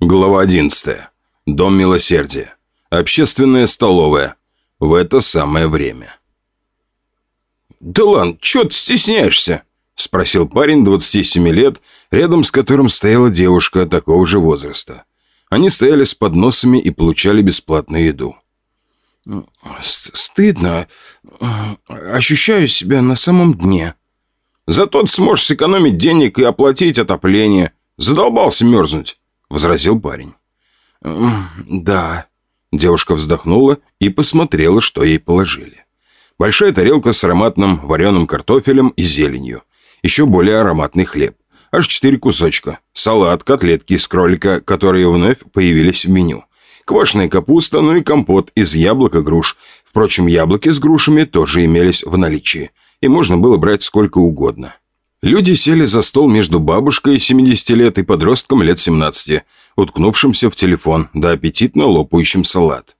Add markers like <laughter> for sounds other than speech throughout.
Глава 11. Дом милосердия. Общественная столовая. В это самое время. «Да ладно, чё ты стесняешься?» Спросил парень 27 лет, рядом с которым стояла девушка такого же возраста. Они стояли с подносами и получали бесплатную еду. «Стыдно. Ощущаю себя на самом дне». «Зато ты сможешь сэкономить денег и оплатить отопление. Задолбался мерзнуть», — возразил парень. «Да». Девушка вздохнула и посмотрела, что ей положили. Большая тарелка с ароматным вареным картофелем и зеленью. Еще более ароматный хлеб. Аж четыре кусочка. Салат, котлетки из кролика, которые вновь появились в меню. Квашеная капуста, ну и компот из яблок и груш. Впрочем, яблоки с грушами тоже имелись в наличии. И можно было брать сколько угодно. Люди сели за стол между бабушкой 70 лет и подростком лет 17, уткнувшимся в телефон, да аппетитно лопающим салат.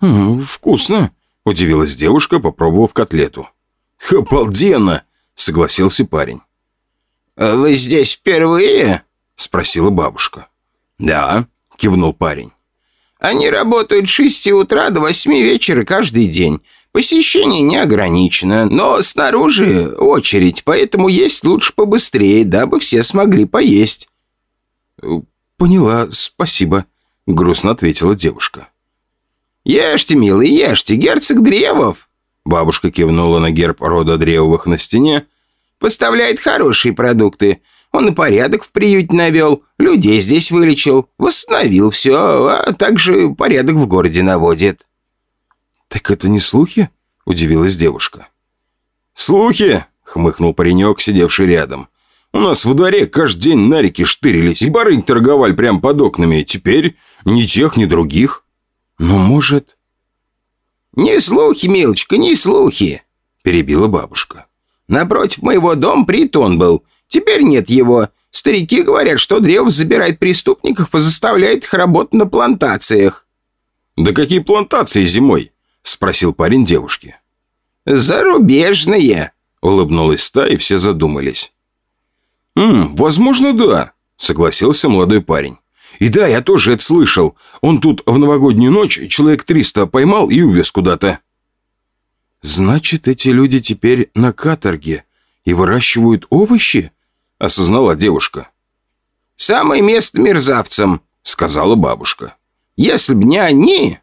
«Вкусно», – удивилась девушка, попробовав котлету. «Обалденно!» – согласился парень. «А «Вы здесь впервые?» – спросила бабушка. «Да», – кивнул парень. «Они работают с шести утра до восьми вечера каждый день. Посещение не ограничено, но снаружи очередь, поэтому есть лучше побыстрее, дабы все смогли поесть». «Поняла, спасибо», — грустно ответила девушка. «Ешьте, милый, ешьте, герцог Древов!» Бабушка кивнула на герб рода Древовых на стене. «Поставляет хорошие продукты. Он и порядок в приюте навел, людей здесь вылечил, восстановил все, а также порядок в городе наводит». «Так это не слухи?» – удивилась девушка. «Слухи?» – хмыкнул паренек, сидевший рядом. «У нас во дворе каждый день на реке штырились, и барыг торговали прямо под окнами. Теперь ни тех, ни других». «Ну, может...» «Не слухи, милочка, не слухи!» – перебила бабушка. «Напротив моего дома притон был. Теперь нет его. Старики говорят, что Древ забирает преступников и заставляет их работать на плантациях». «Да какие плантации зимой?» Спросил парень девушки. «Зарубежные!» — улыбнулась та, и все задумались. «Ммм, возможно, да», — согласился молодой парень. «И да, я тоже это слышал. Он тут в новогоднюю ночь человек триста поймал и увез куда-то». «Значит, эти люди теперь на каторге и выращивают овощи?» — осознала девушка. «Самое место мерзавцам», — сказала бабушка. «Если б не они...»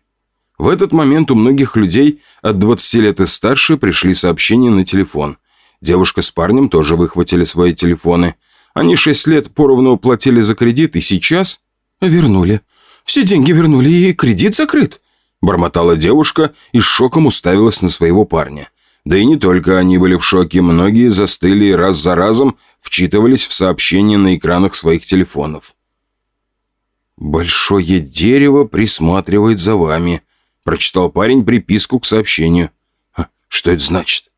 В этот момент у многих людей от 20 лет и старше пришли сообщения на телефон. Девушка с парнем тоже выхватили свои телефоны. Они 6 лет поровну платили за кредит и сейчас... Вернули. Все деньги вернули и кредит закрыт. Бормотала девушка и с шоком уставилась на своего парня. Да и не только они были в шоке, многие застыли и раз за разом вчитывались в сообщения на экранах своих телефонов. «Большое дерево присматривает за вами», Прочитал парень приписку к сообщению. Что это значит?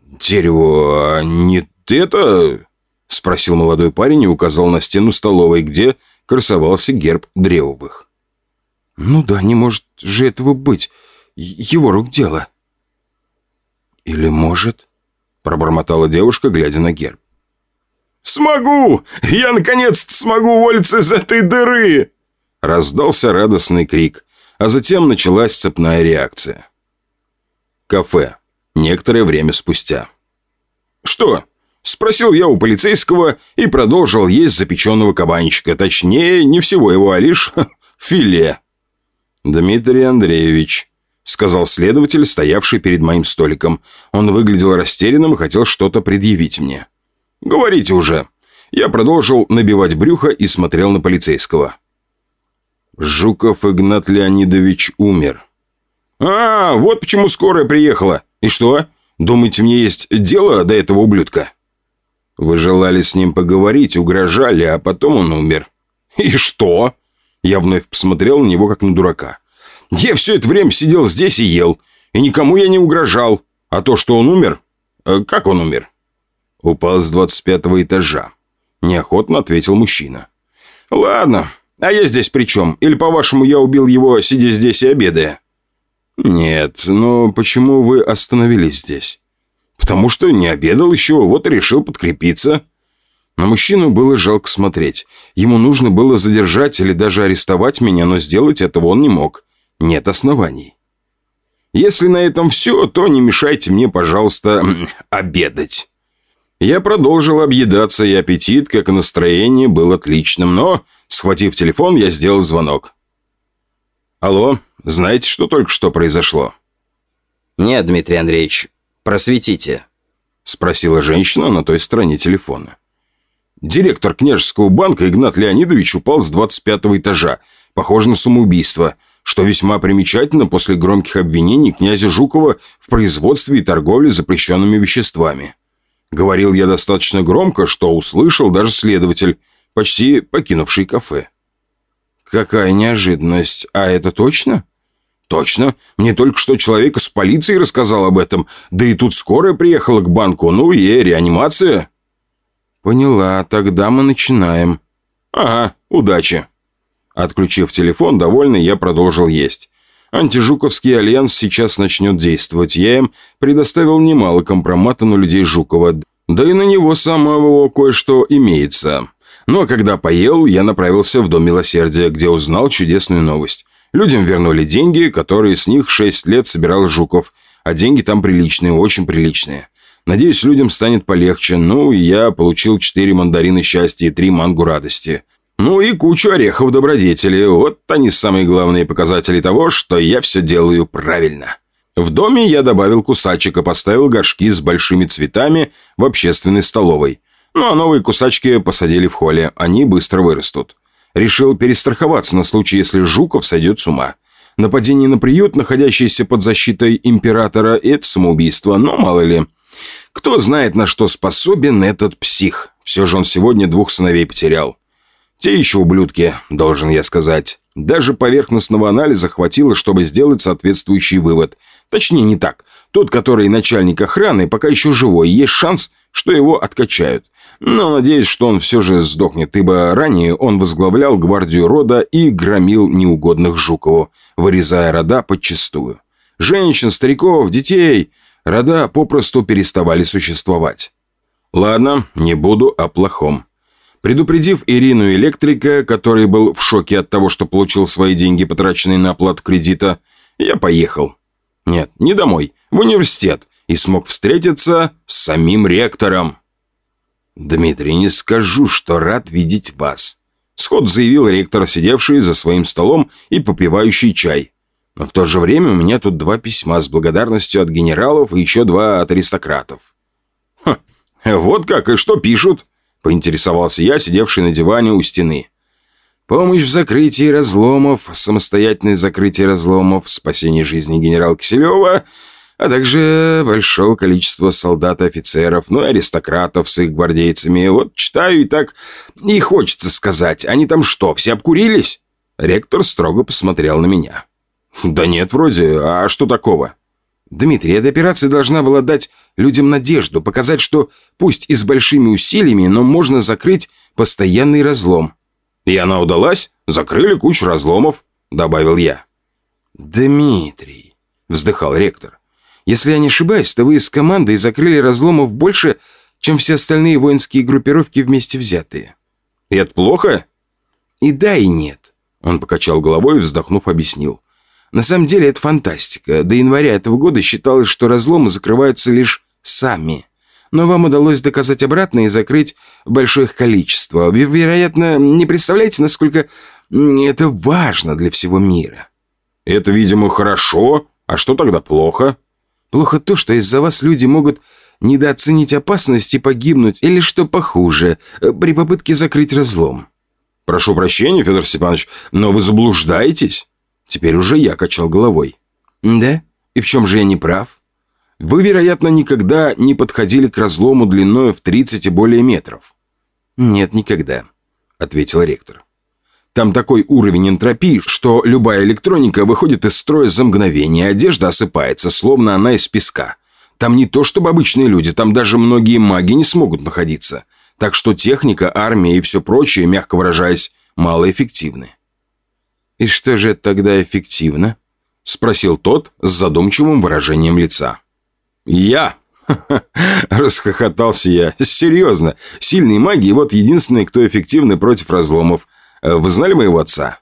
«Дерево, а не это?» Спросил молодой парень и указал на стену столовой, где красовался герб Древовых. «Ну да, не может же этого быть. Его рук дело». «Или может?» Пробормотала девушка, глядя на герб. «Смогу! Я наконец-то смогу уволиться из этой дыры!» Раздался радостный крик а затем началась цепная реакция. Кафе. Некоторое время спустя. «Что?» – спросил я у полицейского и продолжил есть запеченного кабанчика. Точнее, не всего его, а лишь <laughs> филе. «Дмитрий Андреевич», – сказал следователь, стоявший перед моим столиком. Он выглядел растерянным и хотел что-то предъявить мне. «Говорите уже». Я продолжил набивать брюхо и смотрел на полицейского. Жуков Игнат Леонидович умер. «А, вот почему скорая приехала. И что? Думаете, мне есть дело до этого ублюдка?» «Вы желали с ним поговорить, угрожали, а потом он умер». «И что?» Я вновь посмотрел на него, как на дурака. «Я все это время сидел здесь и ел, и никому я не угрожал. А то, что он умер... Э, как он умер?» «Упал с двадцать пятого этажа», — неохотно ответил мужчина. «Ладно, а я здесь при чем? Или, по-вашему, я убил его, сидя здесь и обедая?» «Нет, но почему вы остановились здесь?» «Потому что не обедал еще, вот и решил подкрепиться». На мужчину было жалко смотреть. Ему нужно было задержать или даже арестовать меня, но сделать этого он не мог. Нет оснований. Если на этом все, то не мешайте мне, пожалуйста, обедать. Я продолжил объедаться, и аппетит, как и настроение, был отличным, но, схватив телефон, я сделал звонок. «Алло, знаете, что только что произошло?» «Нет, Дмитрий Андреевич, просветите», — спросила женщина на той стороне телефона. Директор княжеского банка Игнат Леонидович упал с 25 этажа, похоже на самоубийство, что весьма примечательно после громких обвинений князя Жукова в производстве и торговле запрещенными веществами. Говорил я достаточно громко, что услышал даже следователь, почти покинувший кафе. «Какая неожиданность! А это точно?» «Точно. Мне только что человек из полиции рассказал об этом. Да и тут скорая приехала к банку. Ну и реанимация». «Поняла. Тогда мы начинаем». «Ага, удачи». Отключив телефон, довольный, я продолжил есть. Антижуковский альянс сейчас начнет действовать. Я им предоставил немало компромата на людей Жукова. Да и на него самого кое-что имеется. Ну а когда поел, я направился в Дом Милосердия, где узнал чудесную новость. Людям вернули деньги, которые с них 6 лет собирал Жуков. А деньги там приличные, очень приличные. Надеюсь, людям станет полегче. Ну, и я получил четыре мандарины счастья и три мангу радости. Ну и кучу орехов добродетели. Вот они самые главные показатели того, что я все делаю правильно. В доме я добавил кусачек и поставил горшки с большими цветами в общественной столовой. Ну а новые кусачки посадили в холле. Они быстро вырастут. Решил перестраховаться на случай, если Жуков сойдет с ума. Нападение на приют, находящийся под защитой императора, это самоубийство, но мало ли. Кто знает, на что способен этот псих. Все же он сегодня двух сыновей потерял. Те еще ублюдки, должен я сказать. Даже поверхностного анализа хватило, чтобы сделать соответствующий вывод. Точнее, не так. Тот, который начальник охраны, пока еще живой, есть шанс, что его откачают. Но надеюсь, что он все же сдохнет, ибо ранее он возглавлял гвардию рода и громил неугодных Жукову, вырезая рода подчистую. Женщин, стариков, детей рода попросту переставали существовать. Ладно, не буду о плохом. Предупредив Ирину Электрика, который был в шоке от того, что получил свои деньги, потраченные на оплату кредита, я поехал. Нет, не домой, в университет, и смог встретиться с самим ректором. «Дмитрий, не скажу, что рад видеть вас», — сход заявил ректор, сидевший за своим столом и попивающий чай. Но в то же время у меня тут два письма с благодарностью от генералов и еще два от аристократов. «Ха, вот как и что пишут?» – поинтересовался я, сидевший на диване у стены. «Помощь в закрытии разломов, самостоятельное закрытие разломов, спасение жизни генерала Киселева, а также большого количества солдат и офицеров, ну и аристократов с их гвардейцами. Вот читаю и так и хочется сказать, они там что, все обкурились?» Ректор строго посмотрел на меня. «Да нет, вроде. А что такого?» «Дмитрий, эта операция должна была дать людям надежду, показать, что пусть и с большими усилиями, но можно закрыть постоянный разлом». «И она удалась? Закрыли кучу разломов», — добавил я. «Дмитрий», — вздыхал ректор, «если я не ошибаюсь, то вы с командой закрыли разломов больше, чем все остальные воинские группировки вместе взятые». «И это плохо?» «И да, и нет», — он покачал головой и, вздохнув, объяснил. На самом деле это фантастика. До января этого года считалось, что разломы закрываются лишь сами. Но вам удалось доказать обратное и закрыть большое их количество. Вы, вероятно, не представляете, насколько это важно для всего мира. Это, видимо, хорошо. А что тогда плохо? Плохо то, что из-за вас люди могут недооценить опасность и погибнуть, или что похуже, при попытке закрыть разлом. Прошу прощения, Федор Степанович, но вы заблуждаетесь. Теперь уже я качал головой. «Да? И в чем же я не прав?» «Вы, вероятно, никогда не подходили к разлому длиной в 30 и более метров». «Нет, никогда», — ответил ректор. «Там такой уровень энтропии, что любая электроника выходит из строя за мгновение, одежда осыпается, словно она из песка. Там не то чтобы обычные люди, там даже многие маги не смогут находиться. Так что техника, армия и все прочее, мягко выражаясь, малоэффективны. «И что же тогда эффективно?» — спросил тот с задумчивым выражением лица. «Я! <laughs> Расхохотался я. Серьезно. Сильные маги, вот единственный, кто эффективный против разломов. Э, вы знали моего отца?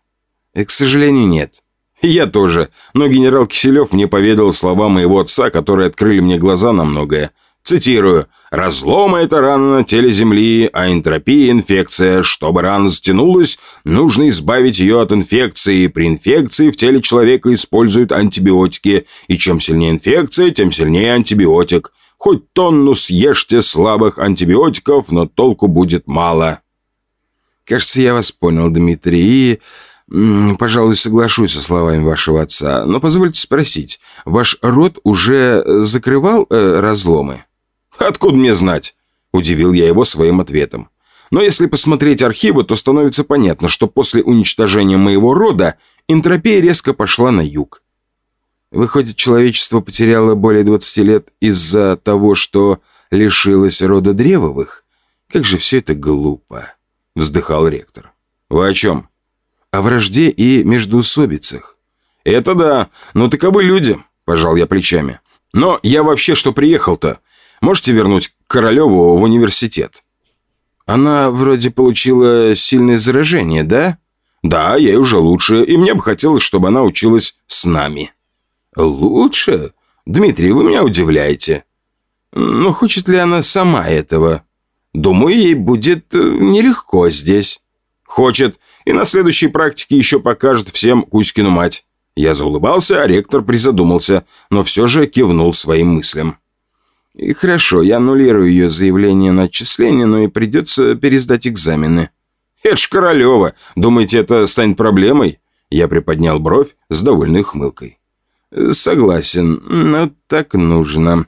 К сожалению, нет. Я тоже. Но генерал Киселев мне поведал слова моего отца, которые открыли мне глаза на многое. Цитирую. «Разломы – это рана на теле Земли, а энтропия – инфекция. Чтобы рана затянулась, нужно избавить ее от инфекции. При инфекции в теле человека используют антибиотики. И чем сильнее инфекция, тем сильнее антибиотик. Хоть тонну съешьте слабых антибиотиков, но толку будет мало». «Кажется, я вас понял, Дмитрий, и, пожалуй, соглашусь со словами вашего отца. Но позвольте спросить, ваш род уже закрывал э, разломы?» «Откуда мне знать?» – удивил я его своим ответом. Но если посмотреть архивы, то становится понятно, что после уничтожения моего рода энтропия резко пошла на юг. Выходит, человечество потеряло более 20 лет из-за того, что лишилось рода древовых? Как же все это глупо!» – вздыхал ректор. «Вы о чем?» «О вражде и междоусобицах». «Это да, но таковы люди», – пожал я плечами. «Но я вообще что приехал-то? Можете вернуть Королеву в университет?» «Она вроде получила сильное заражение, да?» «Да, ей уже лучше, и мне бы хотелось, чтобы она училась с нами». «Лучше? Дмитрий, вы меня удивляете. Но хочет ли она сама этого? Думаю, ей будет э, нелегко здесь». «Хочет, и на следующей практике еще покажет всем Кузькину мать». Я заулыбался, а ректор призадумался, но все же кивнул своим мыслям. И хорошо, я аннулирую ее заявление на отчисление, но и придется пересдать экзамены. Это ж Королева. Думаете, это станет проблемой? Я приподнял бровь с довольной хмылкой. Согласен, но так нужно.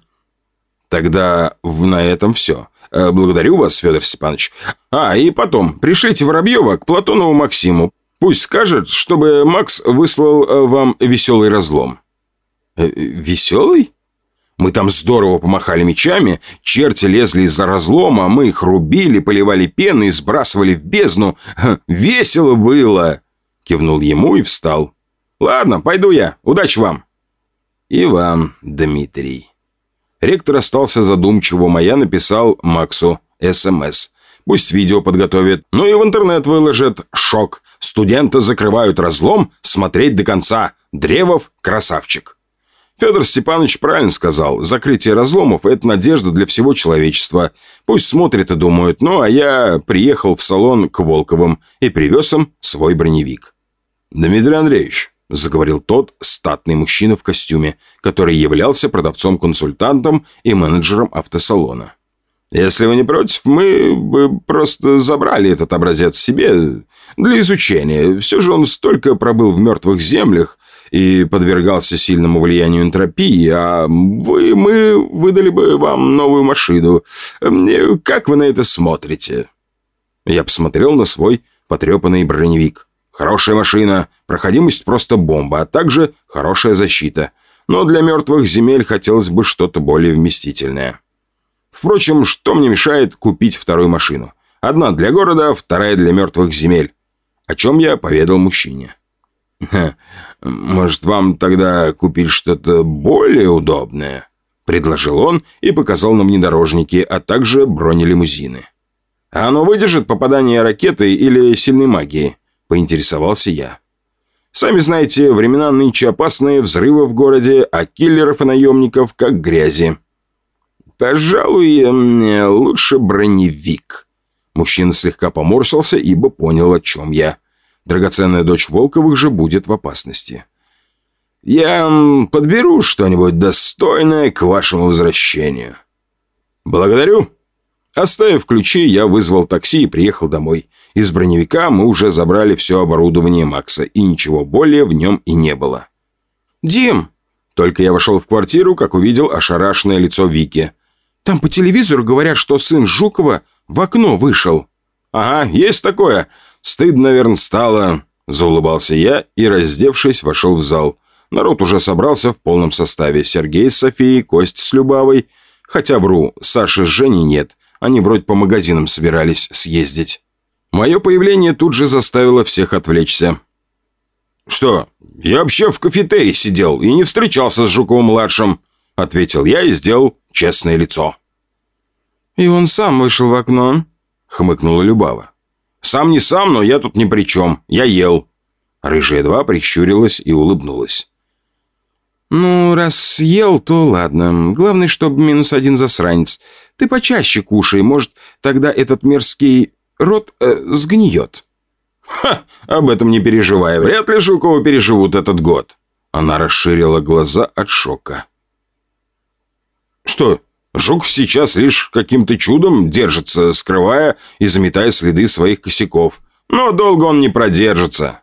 Тогда на этом все. Э, благодарю вас, Федор Степанович. А, и потом, пришлите Воробьева к Платонову Максиму. Пусть скажет, чтобы Макс выслал э, вам веселый разлом. Э, веселый? Мы там здорово помахали мечами, черти лезли из-за разлома, мы их рубили, поливали пеной, сбрасывали в бездну. Весело было!» Кивнул ему и встал. «Ладно, пойду я. Удачи вам!» «И вам, Дмитрий». Ректор остался задумчивым, а я написал Максу СМС. Пусть видео подготовит, ну и в интернет выложит. Шок. Студента закрывают разлом, смотреть до конца. Древов – красавчик. Федор Степанович правильно сказал. Закрытие разломов – это надежда для всего человечества. Пусть смотрят и думают. Ну, а я приехал в салон к Волковым и привез им свой броневик. «Дмитрий Андреевич», – заговорил тот статный мужчина в костюме, который являлся продавцом-консультантом и менеджером автосалона. «Если вы не против, мы бы просто забрали этот образец себе для изучения. Все же он столько пробыл в мертвых землях, и подвергался сильному влиянию энтропии, а вы, мы выдали бы вам новую машину. Как вы на это смотрите?» Я посмотрел на свой потрепанный броневик. Хорошая машина, проходимость просто бомба, а также хорошая защита. Но для мертвых земель хотелось бы что-то более вместительное. Впрочем, что мне мешает купить вторую машину? Одна для города, вторая для мертвых земель. О чем я поведал мужчине. <laughs> «Может, вам тогда купить что-то более удобное?» Предложил он и показал на внедорожники, а также бронелимузины. «А оно выдержит попадание ракеты или сильной магии?» Поинтересовался я. «Сами знаете, времена нынче опасные, взрывы в городе, а киллеров и наемников как грязи». «Пожалуй, мне лучше броневик». Мужчина слегка поморщился, ибо понял, о чем я. Драгоценная дочь Волковых же будет в опасности. Я подберу что-нибудь достойное к вашему возвращению. Благодарю. Оставив ключи, я вызвал такси и приехал домой. Из броневика мы уже забрали все оборудование Макса, и ничего более в нем и не было. «Дим!» Только я вошел в квартиру, как увидел ошарашенное лицо Вики. «Там по телевизору говорят, что сын Жукова в окно вышел». «Ага, есть такое. Стыдно, наверное, стало. Заулыбался я и, раздевшись, вошел в зал. Народ уже собрался в полном составе. Сергей с Софией, Кость с Любавой. Хотя вру, Саши с Женей нет. Они вроде по магазинам собирались съездить. Мое появление тут же заставило всех отвлечься. «Что? Я вообще в кафетерии сидел и не встречался с Жуковым-младшим». — ответил я и сделал честное лицо. «И он сам вышел в окно?» — хмыкнула Любава. «Сам не сам, но я тут ни при чем. Я ел». Рыжая два прищурилась и улыбнулась. «Ну, раз ел, то ладно. Главное, чтобы минус один засранец. Ты почаще кушай, может, тогда этот мерзкий рот э, сгниет». «Ха, об этом не переживай. Вряд ли Жуковы переживут этот год». Она расширила глаза от шока. «Что, Жуков сейчас лишь каким-то чудом держится, скрывая и заметая следы своих косяков. Но долго он не продержится.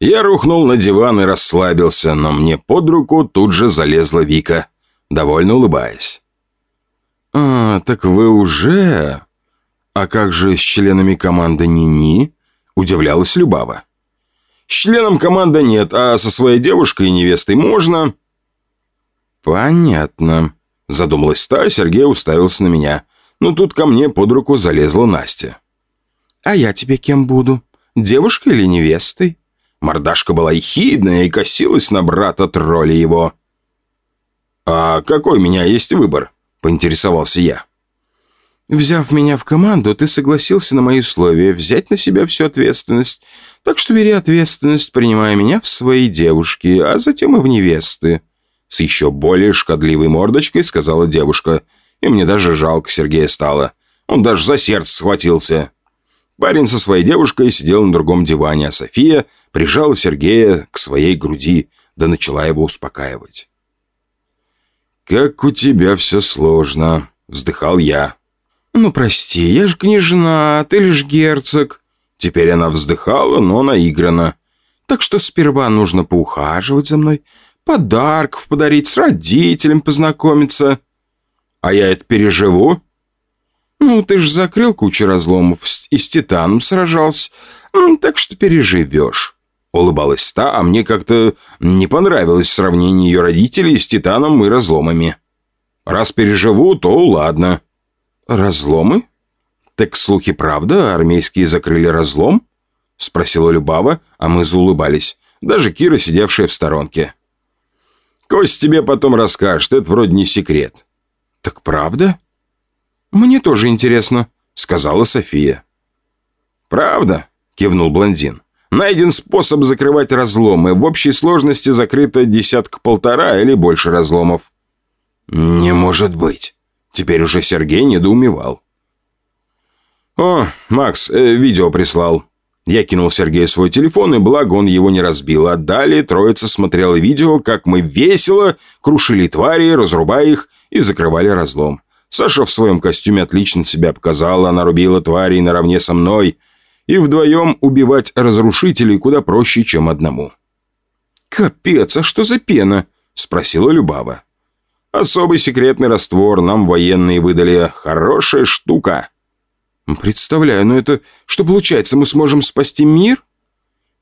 Я рухнул на диван и расслабился, но мне под руку тут же залезла Вика, довольно улыбаясь. «А, так вы уже...» «А как же с членами команды Нини?» – удивлялась Любава. «С членом команды нет, а со своей девушкой и невестой можно...» «Понятно», – задумалась та, Сергей уставился на меня. Но тут ко мне под руку залезла Настя. «А я тебе кем буду? Девушкой или невестой?» Мордашка была ехидная и косилась на брата тролля его. «А какой у меня есть выбор?» – поинтересовался я. «Взяв меня в команду, ты согласился на мои условия взять на себя всю ответственность. Так что бери ответственность, принимая меня в свои девушки, а затем и в невесты». С еще более шкодливой мордочкой сказала девушка. И мне даже жалко Сергея стало. Он даже за сердце схватился. Парень со своей девушкой сидел на другом диване, а София прижала Сергея к своей груди, да начала его успокаивать. «Как у тебя все сложно», — вздыхал я. «Ну, прости, я же княжна, ты лишь герцог». Теперь она вздыхала, но наигранно. «Так что сперва нужно поухаживать за мной, подарков подарить, с родителем познакомиться». «А я это переживу?» «Ну, ты же закрыл кучу разломов и с Титаном сражался, так что переживешь». Улыбалась та, а мне как-то не понравилось сравнение ее родителей с Титаном и разломами. «Раз переживу, то ладно». «Разломы? Так слухи правда, армейские закрыли разлом?» Спросила Любава, а мы заулыбались. Даже Кира, сидевшая в сторонке. «Кость тебе потом расскажет, это вроде не секрет». «Так правда?» «Мне тоже интересно», — сказала София. «Правда?» — кивнул блондин. «Найден способ закрывать разломы. В общей сложности закрыто десятка-полтора или больше разломов». «Не может быть!» Теперь уже Сергей недоумевал. «О, Макс, э, видео прислал». Я кинул Сергею свой телефон, и благо он его не разбил. А далее троица смотрела видео, как мы весело крушили твари, разрубая их и закрывали разлом. Саша в своем костюме отлично себя показала, она рубила тварей наравне со мной. И вдвоем убивать разрушителей куда проще, чем одному. «Капец, а что за пена?» – спросила Любава. «Особый секретный раствор нам военные выдали. Хорошая штука». «Представляю, но это что получается, мы сможем спасти мир?»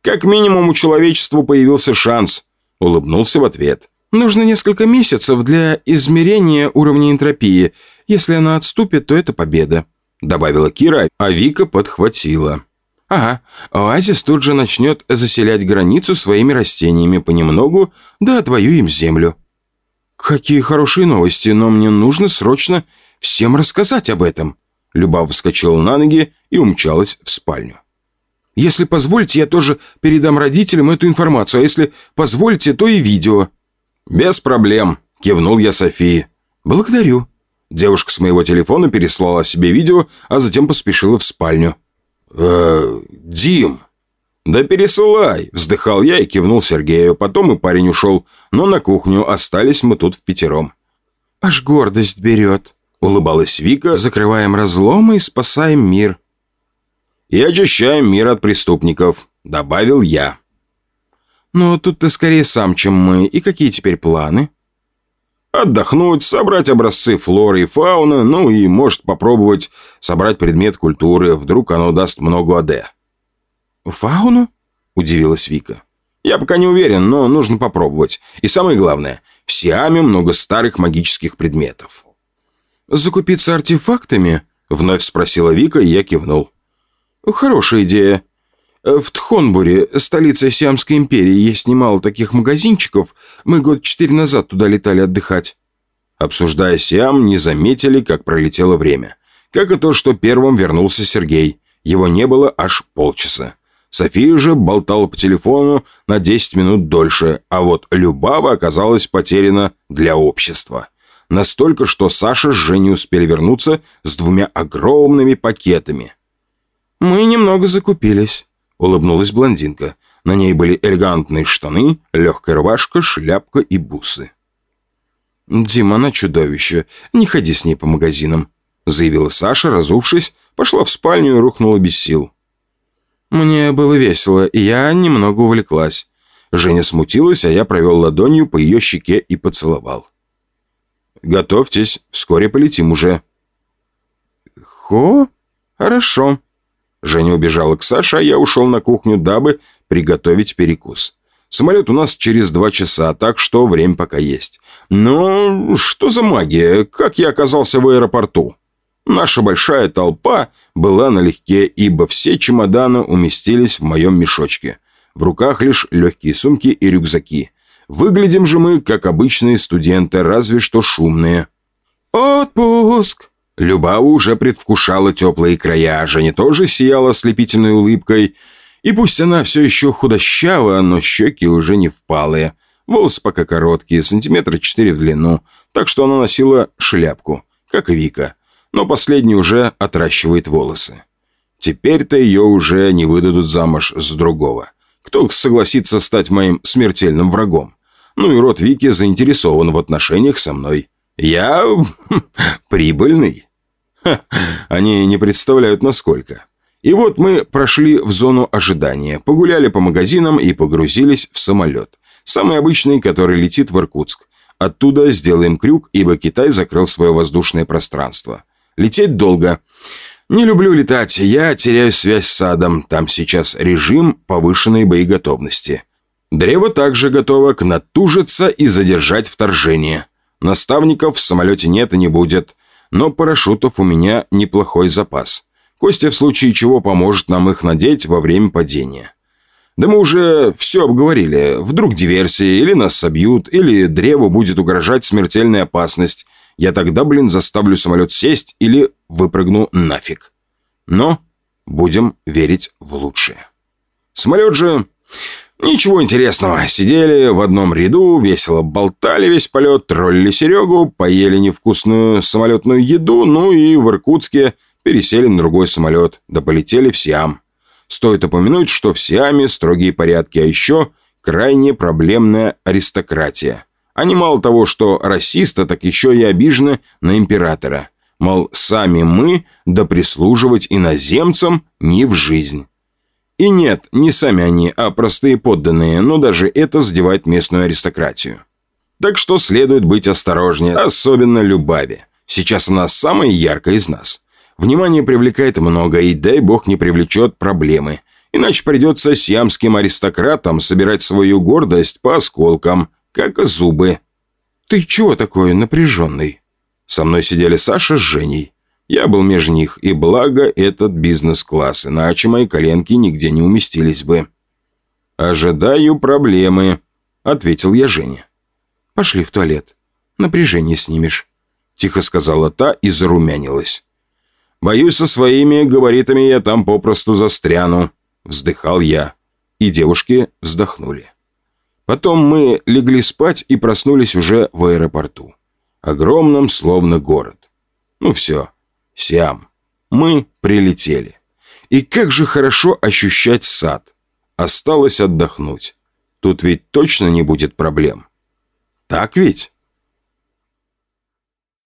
«Как минимум у человечества появился шанс», – улыбнулся в ответ. Нужно несколько месяцев для измерения уровня энтропии. Если она отступит, то это победа», — добавила Кира, а Вика подхватила. «Ага, оазис тут же начнет заселять границу своими растениями понемногу, да отвоюем землю». «Какие хорошие новости, но мне нужно срочно всем рассказать об этом». Люба вскочила на ноги и умчалась в спальню. «Если позволите, я тоже передам родителям эту информацию, а если позволите, то и видео». «Без проблем», — кивнул я Софии. «Благодарю». Девушка с моего телефона переслала себе видео, а затем поспешила в спальню. «Э, Дим...» «Да пересылай!» – вздыхал я и кивнул Сергею. Потом и парень ушел, но на кухню остались мы тут в пятером. «Аж гордость берет», – улыбалась Вика. «Закрываем разломы и спасаем мир». «И очищаем мир от преступников», – добавил я. Но тут ты скорее сам, чем мы. И какие теперь планы? Отдохнуть, собрать образцы флоры и фауны, ну и, может, попробовать собрать предмет культуры. Вдруг оно даст много АД. «Фауну?» – удивилась Вика. «Я пока не уверен, но нужно попробовать. И самое главное, в Сиаме много старых магических предметов». «Закупиться артефактами?» – вновь спросила Вика, и я кивнул. «Хорошая идея. В Тхонбуре, столице Сиамской империи, есть немало таких магазинчиков. Мы год четыре назад туда летали отдыхать». Обсуждая Сиам, не заметили, как пролетело время. Как и то, что первым вернулся Сергей. Его не было аж полчаса. София же болтала по телефону на 10 минут дольше, а вот Любава оказалась потеряна для общества. Настолько, что Саша с Женей успели вернуться с двумя огромными пакетами. «Мы немного закупились», — улыбнулась блондинка. На ней были элегантные штаны, легкая рубашка, шляпка и бусы. «Дима, она чудовище. Не ходи с ней по магазинам», — заявила Саша, разувшись, пошла в спальню и рухнула без сил. Мне было весело, и я немного увлеклась. Женя смутилась, а я провел ладонью по ее щеке и поцеловал. «Готовьтесь, вскоре полетим уже». «Хо? Хорошо». Женя убежала к Саше, а я ушел на кухню, дабы приготовить перекус. Самолет у нас через два часа, так что время пока есть. Но что за магия? Как я оказался в аэропорту? Наша большая толпа была налегке, ибо все чемоданы уместились в моем мешочке. В руках лишь легкие сумки и рюкзаки. Выглядим же мы, как обычные студенты, разве что шумные. «Отпуск!» Любава уже предвкушала теплые края, Женя тоже сияла ослепительной улыбкой. И пусть она все еще худощава, но щеки уже не впалые. Волосы пока короткие, сантиметра четыре в длину, так что она носила шляпку, как и Вика но последний уже отращивает волосы. Теперь-то ее уже не выдадут замуж с другого. Кто согласится стать моим смертельным врагом? Ну и род Вики заинтересован в отношениях со мной. Я <laughs> прибыльный. Они не представляют, насколько. И вот мы прошли в зону ожидания, погуляли по магазинам и погрузились в самолет. Самый обычный, который летит в Иркутск. Оттуда сделаем крюк, ибо Китай закрыл свое воздушное пространство. Лететь долго. Не люблю летать, я теряю связь с садом. Там сейчас режим повышенной боеготовности. Древо также готово к натужиться и задержать вторжение. Наставников в самолете нет и не будет. Но парашютов у меня неплохой запас. Костя в случае чего поможет нам их надеть во время падения. Да мы уже все обговорили. Вдруг диверсия, или нас собьют, или древу будет угрожать смертельная опасность – я тогда, блин, заставлю самолет сесть или выпрыгну нафиг. Но будем верить в лучшее. Самолет же... Ничего интересного. Сидели в одном ряду, весело болтали весь полет, троллили Серегу, поели невкусную самолетную еду, ну и в Иркутске пересели на другой самолет, да полетели в Сиам. Стоит упомянуть, что в Сиаме строгие порядки, а еще крайне проблемная аристократия. Они мало того, что расисты, так еще и обижены на императора. Мол, сами мы, да прислуживать иноземцам не в жизнь. И нет, не сами они, а простые подданные, но даже это сдевает местную аристократию. Так что следует быть осторожнее, особенно Любави. Сейчас она самая яркая из нас. Внимание привлекает много, и дай бог не привлечет проблемы. Иначе придется сиамским аристократам собирать свою гордость по осколкам – как зубы. «Ты чего такой напряженный?» Со мной сидели Саша с Женей. Я был между них, и благо этот бизнес-класс, иначе мои коленки нигде не уместились бы. «Ожидаю проблемы», — ответил я Жене. «Пошли в туалет. Напряжение снимешь», — тихо сказала та и зарумянилась. «Боюсь, со своими габаритами я там попросту застряну», — вздыхал я. И девушки вздохнули. Потом мы легли спать и проснулись уже в аэропорту. Огромном, словно город. Ну все, Сиам. Мы прилетели. И как же хорошо ощущать сад. Осталось отдохнуть. Тут ведь точно не будет проблем. Так ведь?